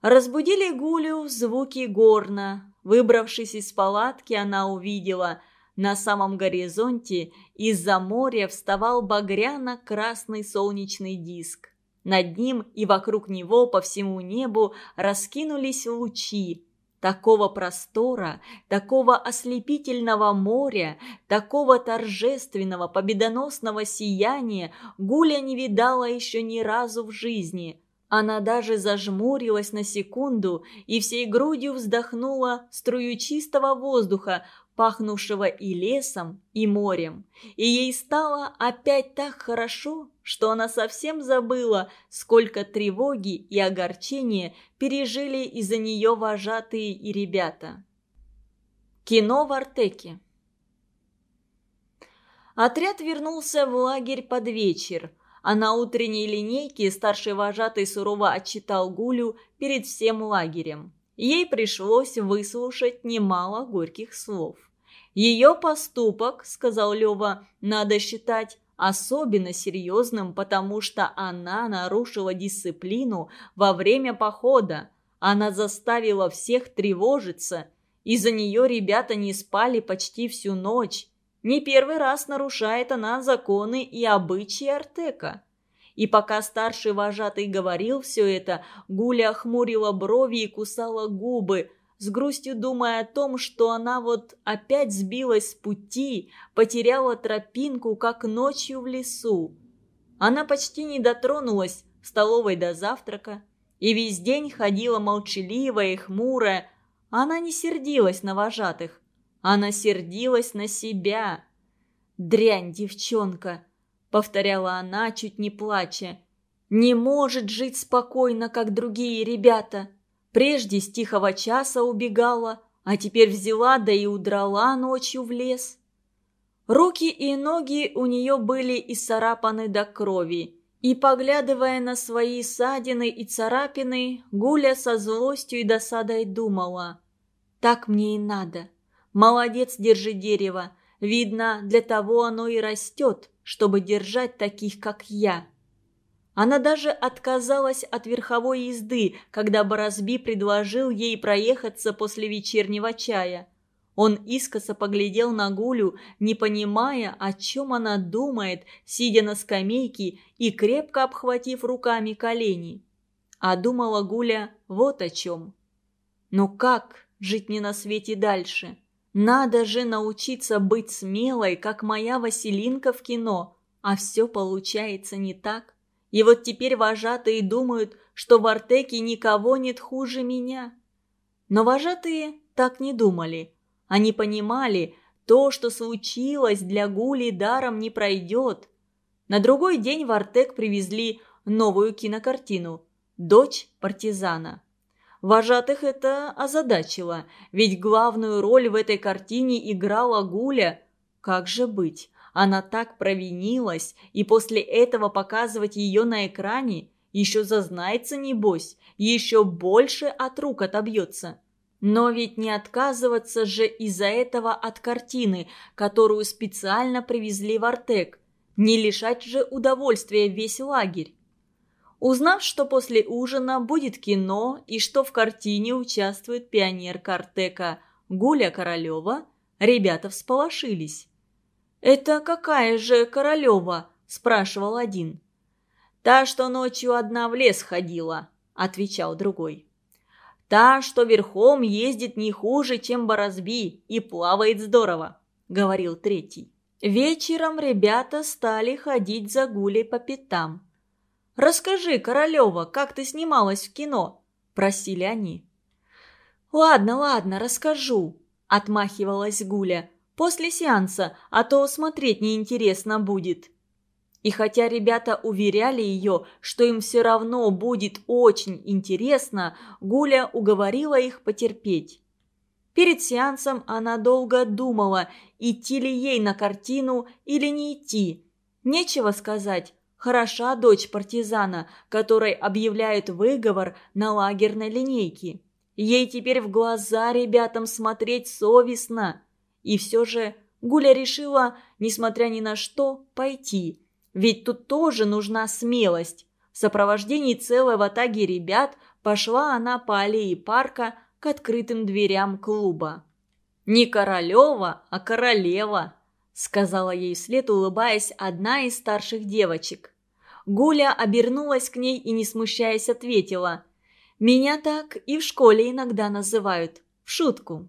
Разбудили Гулю звуки горна. Выбравшись из палатки, она увидела – на самом горизонте из-за моря вставал багряно-красный солнечный диск. Над ним и вокруг него по всему небу раскинулись лучи. Такого простора, такого ослепительного моря, такого торжественного победоносного сияния Гуля не видала еще ни разу в жизни. Она даже зажмурилась на секунду и всей грудью вздохнула струю чистого воздуха, пахнувшего и лесом, и морем. И ей стало опять так хорошо, что она совсем забыла, сколько тревоги и огорчения пережили из-за нее вожатые и ребята. Кино в Артеке Отряд вернулся в лагерь под вечер, а на утренней линейке старший вожатый сурово отчитал Гулю перед всем лагерем. Ей пришлось выслушать немало горьких слов. Ее поступок, сказал Лева, надо считать особенно серьезным, потому что она нарушила дисциплину во время похода. Она заставила всех тревожиться. Из-за нее ребята не спали почти всю ночь. Не первый раз нарушает она законы и обычаи Артека. И пока старший вожатый говорил все это, Гуля хмурила брови и кусала губы – с грустью думая о том, что она вот опять сбилась с пути, потеряла тропинку, как ночью в лесу. Она почти не дотронулась в столовой до завтрака и весь день ходила молчаливая и хмурая. Она не сердилась на вожатых, она сердилась на себя. «Дрянь, девчонка!» — повторяла она, чуть не плача. «Не может жить спокойно, как другие ребята. Прежде с тихого часа убегала, а теперь взяла да и удрала ночью в лес». Руки и ноги у нее были исцарапаны до крови, и, поглядывая на свои ссадины и царапины, Гуля со злостью и досадой думала. «Так мне и надо. Молодец, держи дерево. Видно, для того оно и растет, чтобы держать таких, как я». Она даже отказалась от верховой езды, когда Борозби предложил ей проехаться после вечернего чая. Он искоса поглядел на Гулю, не понимая, о чем она думает, сидя на скамейке и крепко обхватив руками колени. А думала Гуля вот о чем. «Ну как жить не на свете дальше? Надо же научиться быть смелой, как моя Василинка в кино, а все получается не так. И вот теперь вожатые думают, что в Артеке никого нет хуже меня». Но вожатые так не думали – они понимали, то, что случилось, для Гули даром не пройдет. На другой день в Артек привезли новую кинокартину «Дочь партизана». Вожатых это озадачило, ведь главную роль в этой картине играла Гуля. Как же быть? Она так провинилась, и после этого показывать ее на экране еще зазнается, небось, еще больше от рук отобьется. Но ведь не отказываться же из-за этого от картины, которую специально привезли в Артек. Не лишать же удовольствия весь лагерь. Узнав, что после ужина будет кино и что в картине участвует пионерка Артека Гуля Королева, ребята всполошились. «Это какая же Королева?» – спрашивал один. «Та, что ночью одна в лес ходила», – отвечал другой. Та, что верхом ездит не хуже, чем Борозби, и плавает здорово», — говорил третий. Вечером ребята стали ходить за Гулей по пятам. «Расскажи, Королева, как ты снималась в кино?» – просили они. «Ладно, ладно, расскажу», – отмахивалась Гуля. «После сеанса, а то смотреть неинтересно будет». И хотя ребята уверяли ее, что им все равно будет очень интересно, Гуля уговорила их потерпеть. Перед сеансом она долго думала, идти ли ей на картину или не идти. Нечего сказать, хороша дочь партизана, которой объявляют выговор на лагерной линейке. Ей теперь в глаза ребятам смотреть совестно. И все же Гуля решила, несмотря ни на что, пойти – ведь тут тоже нужна смелость. В сопровождении целой ватаги ребят пошла она по аллее парка к открытым дверям клуба. «Не Королева, а Королева», — сказала ей вслед, улыбаясь одна из старших девочек. Гуля обернулась к ней и, не смущаясь, ответила. «Меня так и в школе иногда называют. В шутку».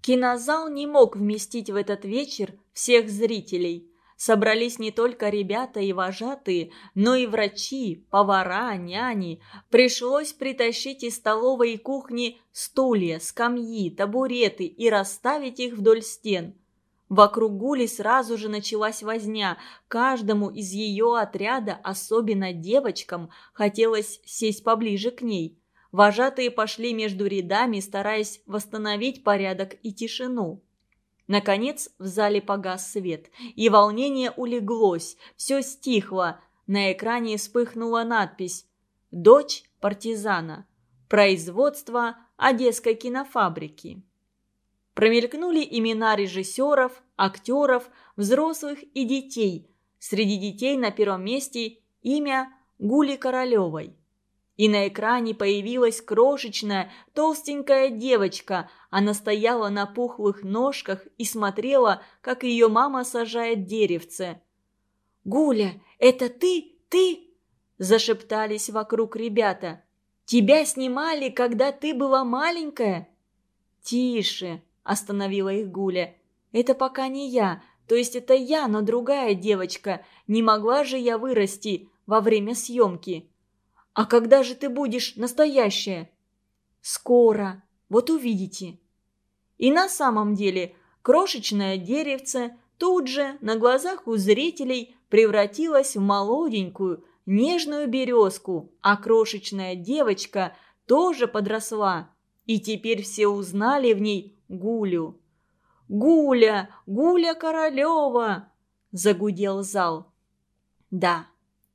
Кинозал не мог вместить в этот вечер всех зрителей собрались не только ребята и вожатые, но и врачи, повара, няни. Пришлось притащить из столовой и кухни стулья, скамьи, табуреты и расставить их вдоль стен. Вокруг Гули сразу же началась возня. Каждому из ее отряда, особенно девочкам, хотелось сесть поближе к ней. Вожатые пошли между рядами, стараясь восстановить порядок и тишину. Наконец в зале погас свет, и волнение улеглось, все стихло. На экране вспыхнула надпись «Дочь партизана. Производство Одесской кинофабрики». Промелькнули имена режиссеров, актеров, взрослых и детей. Среди детей на первом месте имя Гули Королевой. И на экране появилась крошечная, толстенькая девочка. Она стояла на пухлых ножках и смотрела, как ее мама сажает деревце. «Гуля, это ты? Ты?» – зашептались вокруг ребята. «Тебя снимали, когда ты была маленькая?» «Тише!» – остановила их Гуля. «Это пока не я, то есть это я, но другая девочка. Не могла же я вырасти во время съемки». «А когда же ты будешь настоящая?» «Скоро. Вот увидите». И на самом деле крошечное деревце тут же на глазах у зрителей превратилась в молоденькую, нежную березку, а крошечная девочка тоже подросла. И теперь все узнали в ней Гулю. «Гуля! Гуля Королева!» – загудел зал. Да,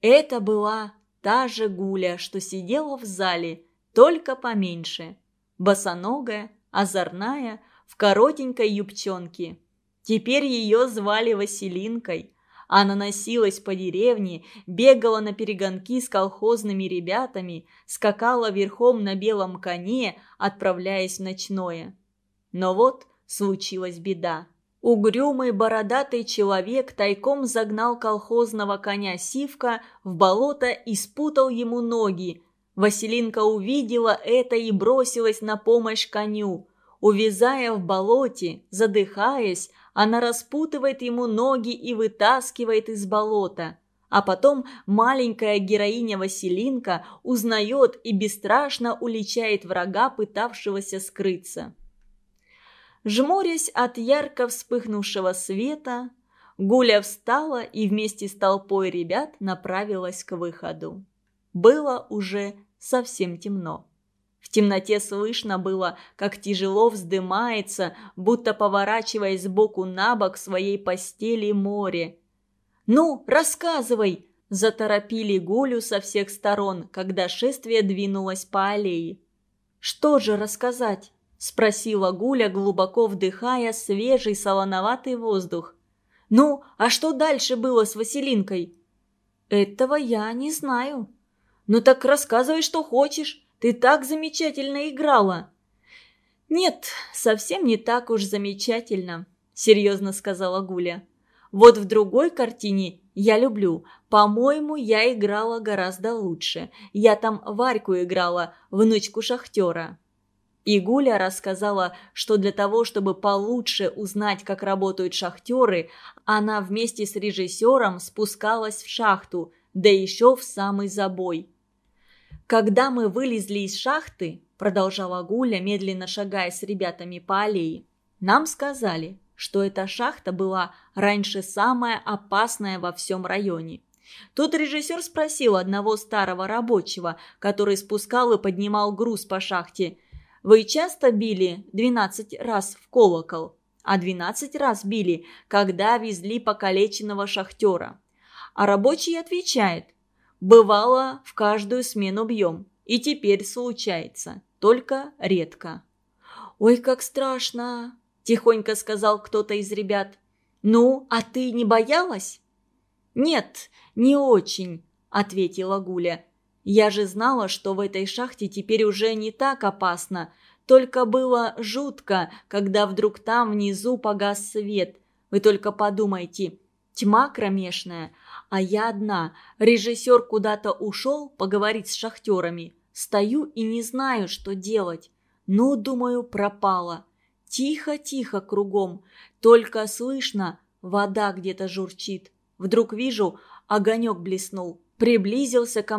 это была та же Гуля, что сидела в зале, только поменьше. Босоногая, озорная, в коротенькой юбчонке. Теперь ее звали Василинкой. Она носилась по деревне, бегала на перегонки с колхозными ребятами, скакала верхом на белом коне, отправляясь в ночное. Но вот случилась беда. Угрюмый бородатый человек тайком загнал колхозного коня Сивка в болото и спутал ему ноги. Василинка увидела это и бросилась на помощь коню. Увязая в болоте, задыхаясь, она распутывает ему ноги и вытаскивает из болота. А потом маленькая героиня Василинка узнает и бесстрашно уличает врага, пытавшегося скрыться. Жмурясь от ярко вспыхнувшего света, Гуля встала и вместе с толпой ребят направилась к выходу. Было уже совсем темно. В темноте слышно было, как тяжело вздымается, будто поворачиваясь сбоку на бок своей постели море. «Ну, рассказывай!» – заторопили Гулю со всех сторон, когда шествие двинулось по аллее. «Что же рассказать?» – спросила Гуля, глубоко вдыхая свежий солоноватый воздух. «Ну, а что дальше было с Василинкой?» «Этого я не знаю». «Ну так рассказывай, что хочешь. Ты так замечательно играла». «Нет, совсем не так уж замечательно», – серьезно сказала Гуля. «Вот в другой картине я люблю. По-моему, я играла гораздо лучше. Я там Варьку играла, внучку шахтера». И Гуля рассказала, что для того, чтобы получше узнать, как работают шахтеры, она вместе с режиссером спускалась в шахту, да еще в самый забой. «Когда мы вылезли из шахты», – продолжала Гуля, медленно шагая с ребятами по аллее, – «нам сказали, что эта шахта была раньше самая опасная во всем районе». Тут режиссер спросил одного старого рабочего, который спускал и поднимал груз по шахте, вы часто били 12 раз в колокол, а 12 раз били, когда везли покалеченного шахтера. А рабочий отвечает, бывало, в каждую смену бьем, и теперь случается, только редко. «Ой, как страшно!» – тихонько сказал кто-то из ребят. «Ну, а ты не боялась?» «Нет, не очень», – ответила Гуля. Я же знала, что в этой шахте теперь уже не так опасно. Только было жутко, когда вдруг там внизу погас свет. Вы только подумайте, тьма кромешная, а я одна. Режиссер куда-то ушел поговорить с шахтерами. Стою и не знаю, что делать. Ну, думаю, пропала. Тихо-тихо кругом. Только слышно, вода где-то журчит. Вдруг вижу, огонек блеснул. Приблизился ко